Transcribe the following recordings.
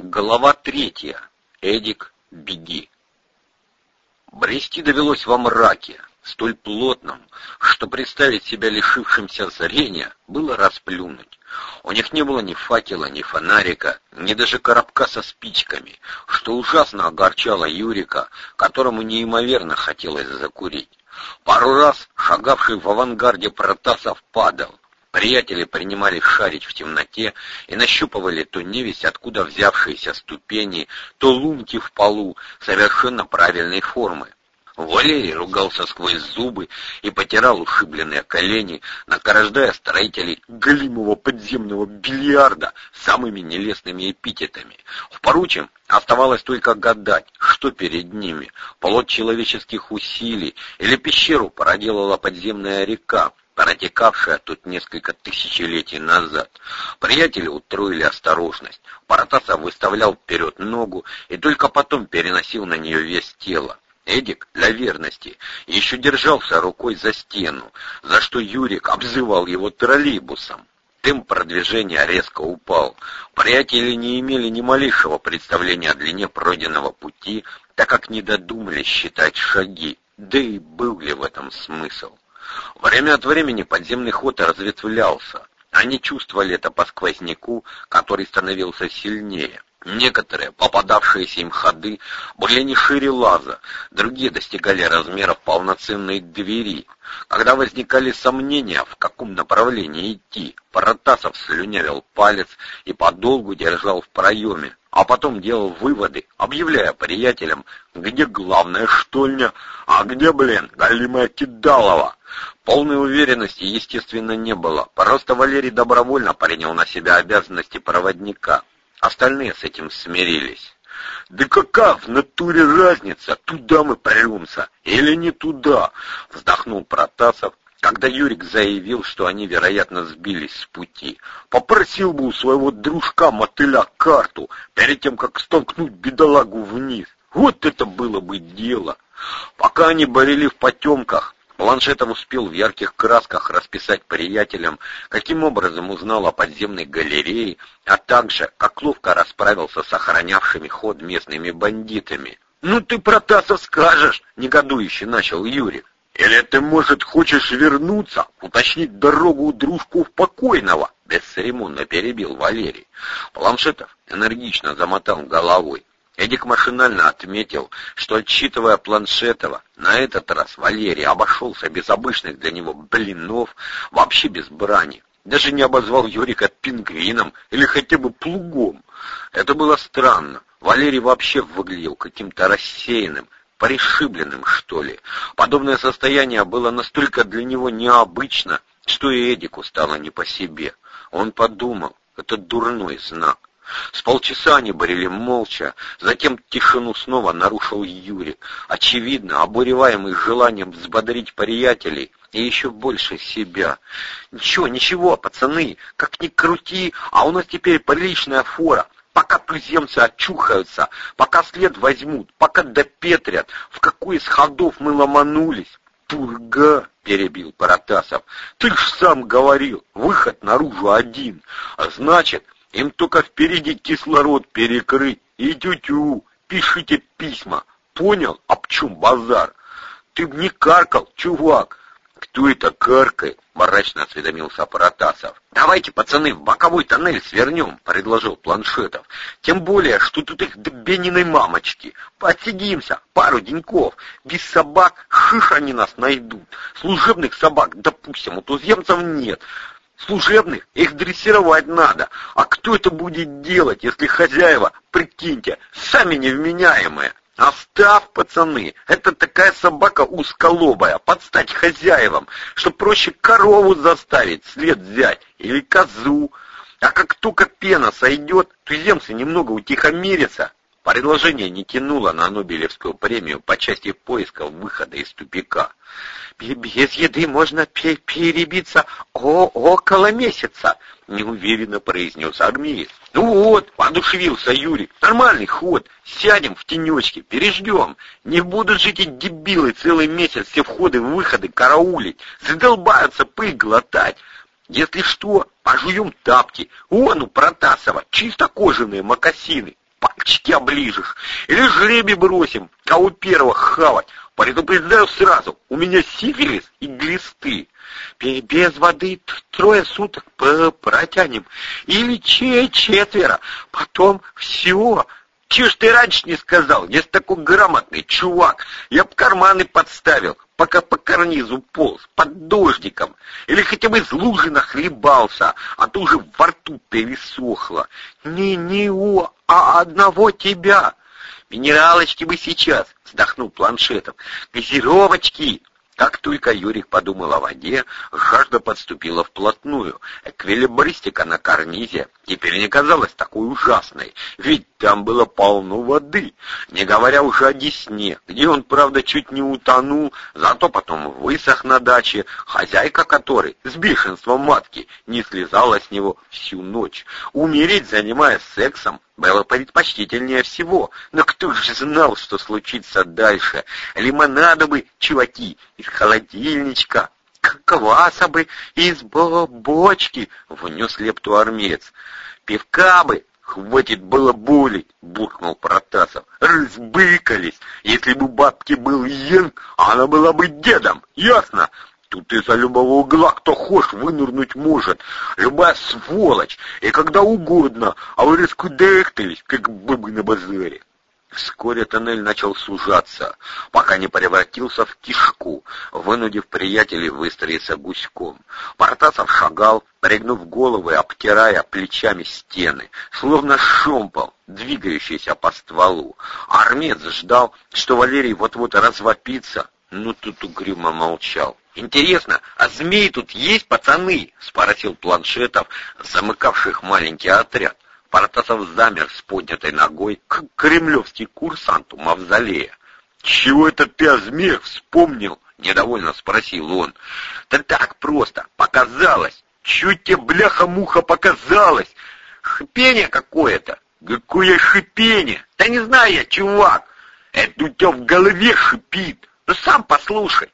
Глава третья. Эдик, беги. Брести довелось во мраке, столь плотном, что представить себя лишившимся зрения было расплюнуть. У них не было ни факела, ни фонарика, ни даже коробка со спичками, что ужасно огорчало Юрика, которому неимоверно хотелось закурить. Пару раз шагавший в авангарде Протасов падал, Приятели принимали шарить в темноте и нащупывали то невесть откуда взявшиеся ступени, то лунки в полу совершенно правильной формы. Валерий ругался сквозь зубы и потирал ушибленные колени, награждая строителей голимого подземного бильярда самыми нелестными эпитетами. Впрочем, оставалось только гадать, что перед ними — плод человеческих усилий или пещеру проделала подземная река, протекавшая тут несколько тысячелетий назад. Приятели утроили осторожность. Паратасов выставлял вперед ногу и только потом переносил на нее вес тела. Эдик, для верности, еще держался рукой за стену, за что Юрик обзывал его троллейбусом. Темп продвижения резко упал. Приятели не имели ни малейшего представления о длине пройденного пути, так как не додумались считать шаги. Да и был ли в этом смысл? Время от времени подземный ход разветвлялся. Они чувствовали это по сквозняку, который становился сильнее. Некоторые, попадавшиеся им ходы, были не шире лаза, другие достигали размеров полноценной двери. Когда возникали сомнения, в каком направлении идти, Паратасов слюнявил палец и подолгу держал в проеме, а потом делал выводы, объявляя приятелям, где главная штольня, а где, блин, Галимая Кидалова. Полной уверенности, естественно, не было. Просто Валерий добровольно принял на себя обязанности проводника. Остальные с этим смирились. «Да какая в натуре разница, туда мы премся или не туда?» — вздохнул Протасов, когда Юрик заявил, что они, вероятно, сбились с пути. «Попросил бы у своего дружка-мотыля карту, перед тем, как столкнуть бедолагу вниз. Вот это было бы дело!» Пока они борели в потемках, Планшетов успел в ярких красках расписать приятелям, каким образом узнал о подземной галерее, а также, как ловко расправился с охранявшими ход местными бандитами. «Ну ты, Протасов, скажешь!» — негодующе начал Юрий. «Или ты, может, хочешь вернуться, уточнить дорогу у дружков покойного?» — бесцеремонно перебил Валерий. Планшетов энергично замотал головой. Эдик машинально отметил, что, отчитывая Планшетова, на этот раз Валерий обошелся без обычных для него блинов, вообще без брани. Даже не обозвал Юрика пингвином или хотя бы плугом. Это было странно. Валерий вообще выглядел каким-то рассеянным, пришибленным, что ли. Подобное состояние было настолько для него необычно, что и Эдику стало не по себе. Он подумал, это дурной знак. С полчаса они борели молча, затем тишину снова нарушил Юрий, очевидно, обуреваемый желанием взбодрить приятелей и еще больше себя. «Ничего, ничего, пацаны, как ни крути, а у нас теперь приличная фора. Пока туземцы очухаются, пока след возьмут, пока допетрят, в какой из ходов мы ломанулись». «Пурга!» — перебил Паратасов. «Ты ж сам говорил, выход наружу один. А значит, им только впереди кислород перекрыть. И тю-тю, пишите письма. Понял, об чем базар? Ты б не каркал, чувак. Кто это каркает? Мрачно осведомился Апаратасов. «Давайте, пацаны, в боковой тоннель свернем», — предложил Планшетов. «Тем более, что тут их до Бениной мамочки. Посидимся пару деньков. Без собак шиш они нас найдут. Служебных собак, допустим, у туземцев нет. Служебных их дрессировать надо. А кто это будет делать, если хозяева, прикиньте, сами невменяемые? Остав, пацаны, это такая собака узколобая, подстать хозяевам, что проще корову заставить след взять или козу. А как только пена сойдет, туземцы немного утихомирятся. Предложение не тянуло на Нобелевскую премию по части поиска выхода из тупика без еды можно перебиться о около месяца, неуверенно произнес армеец. Ну вот, воодушевился Юрий. Нормальный ход. Сядем в тенечке, переждем. Не будут же эти дебилы целый месяц все входы-выходы караулить. Задолбаются пыль глотать. Если что, пожуем тапки. Вон у Протасова чисто кожаные мокасины. Пальчики оближешь. Или жребий бросим, кого первого хавать. Предупреждаю сразу, у меня сифилис и глисты. Без воды трое суток протянем. Или че четверо. Потом все. Чего ж ты раньше не сказал? Я такой грамотный чувак. Я б карманы подставил, пока по карнизу полз, под дождиком. Или хотя бы из лужи нахлебался, а то уже во рту пересохло. Не, не у, а одного тебя. Минералочки бы сейчас, вздохнул планшетом. Газировочки, как только Юрик подумал о воде, жажда подступила вплотную. Эквилибристика на карнизе теперь не казалась такой ужасной, ведь там было полно воды, не говоря уже о Десне, где он, правда, чуть не утонул, зато потом высох на даче, хозяйка которой, с бешенством матки, не слезала с него всю ночь. Умереть, занимаясь сексом, было предпочтительнее всего, но кто же знал, что случится дальше? Лимонада бы, чуваки, из холодильничка, кваса бы из бочки, внес лепту армеец. Пивка бы, хватит было болеть, буркнул Протасов. Разбыкались. Если бы бабки был Йен, она была бы дедом, ясно? Тут из-за любого угла кто хочешь вынырнуть может. Любая сволочь. И когда угодно. А вы раскудехтались, как бабы на базаре. Вскоре тоннель начал сужаться, пока не превратился в кишку, вынудив приятелей выстроиться гуськом. Портасов шагал, пригнув голову и обтирая плечами стены, словно шомпол, двигающийся по стволу. Армец ждал, что Валерий вот-вот развопится, но тут угрюмо молчал. «Интересно, а змеи тут есть, пацаны?» — спросил планшетов, замыкавших маленький отряд. Протасов замер с поднятой ногой, как кремлевский курсант у мавзолея. «Чего это ты о змеях вспомнил?» — недовольно спросил он. «Да так просто, показалось. Чуть тебе, бляха-муха, показалось. Шипение какое-то». «Какое шипение? Да не знаю я, чувак. Это у тебя в голове шипит. Ну сам послушай».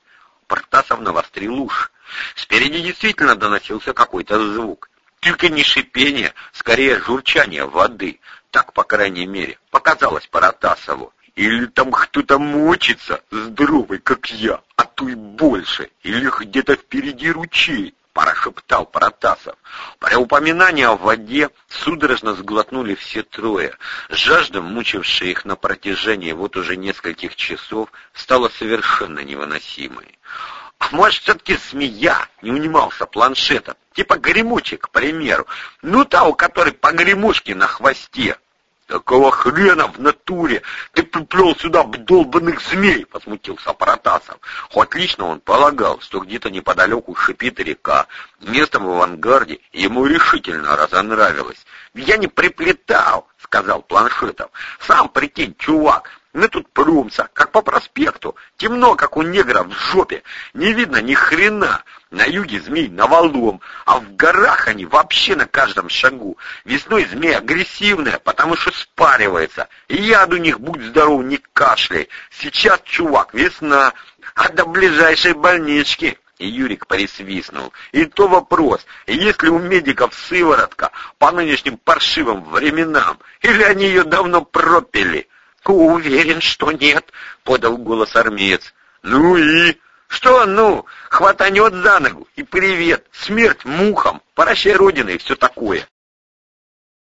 Протасов навострил уши. Спереди действительно доносился какой-то звук. Только не шипение, скорее журчание воды. Так, по крайней мере, показалось Паратасову. Или там кто-то мочится, здоровый, как я, а то и больше. Или где-то впереди ручей, прошептал Паратасов. При упоминании о воде судорожно сглотнули все трое. Жажда, мучившая их на протяжении вот уже нескольких часов, стала совершенно невыносимой. Может, все-таки змея, не унимался планшетом, типа гремучек, к примеру. Ну, та, у которой по гремушке на хвосте. «Какого хрена в натуре? Ты приплел сюда долбанных змей!» — возмутился Протасов. Хоть лично он полагал, что где-то неподалеку шипит река. Место в авангарде ему решительно разонравилось. «Я не приплетал!» — сказал Планшетов. «Сам прикинь, чувак, мы тут прумся, как по проспекту. Темно, как у негра в жопе. Не видно ни хрена. На юге змей навалом, а в горах они вообще на каждом шагу. Весной змея агрессивная, потому что спаривается. И яд у них, будь здоров, не кашляй. Сейчас, чувак, весна, а до ближайшей больнички и Юрик присвистнул. И то вопрос, есть ли у медиков сыворотка по нынешним паршивым временам, или они ее давно пропили? «Уверен, что нет», — подал голос армеец. «Ну и...» «Что ну? Хватанет за ногу, и привет, смерть мухам, прощай родина и все такое».